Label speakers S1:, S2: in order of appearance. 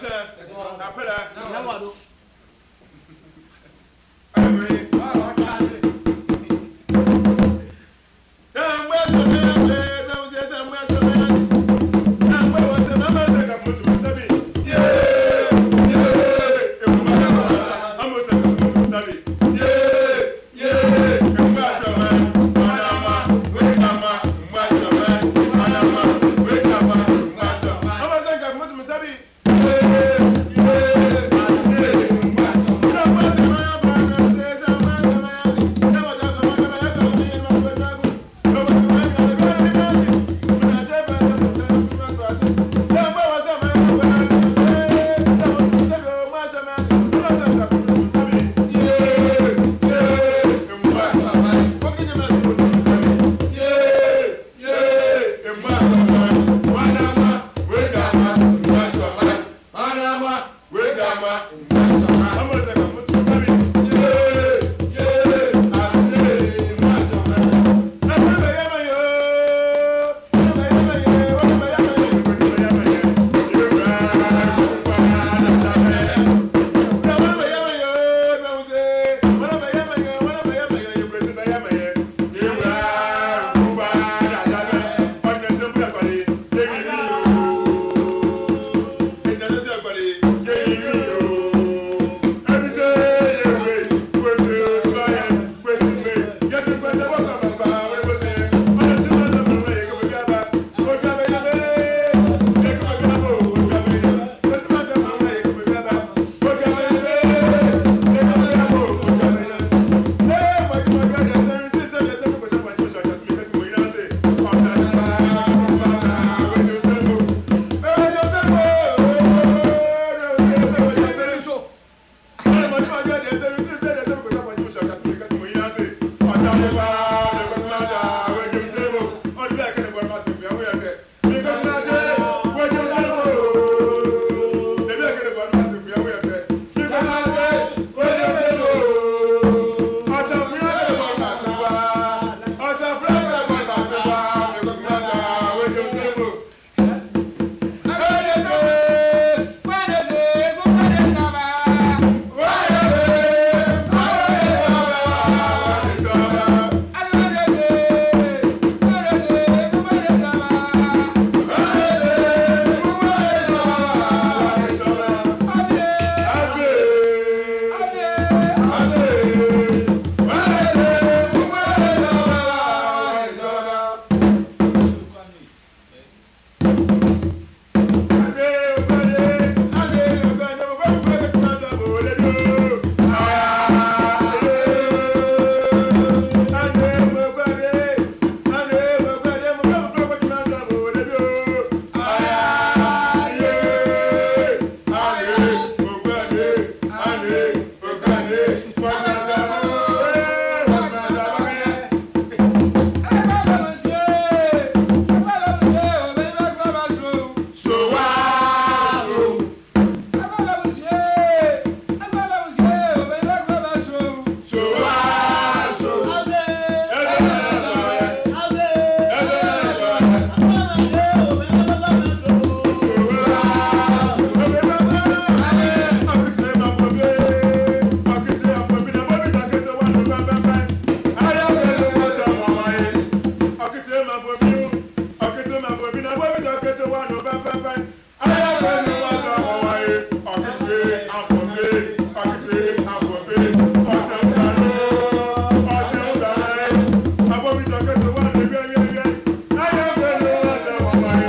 S1: sɛ na pɛrɛ na Bye.